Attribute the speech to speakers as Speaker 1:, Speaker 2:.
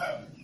Speaker 1: Um,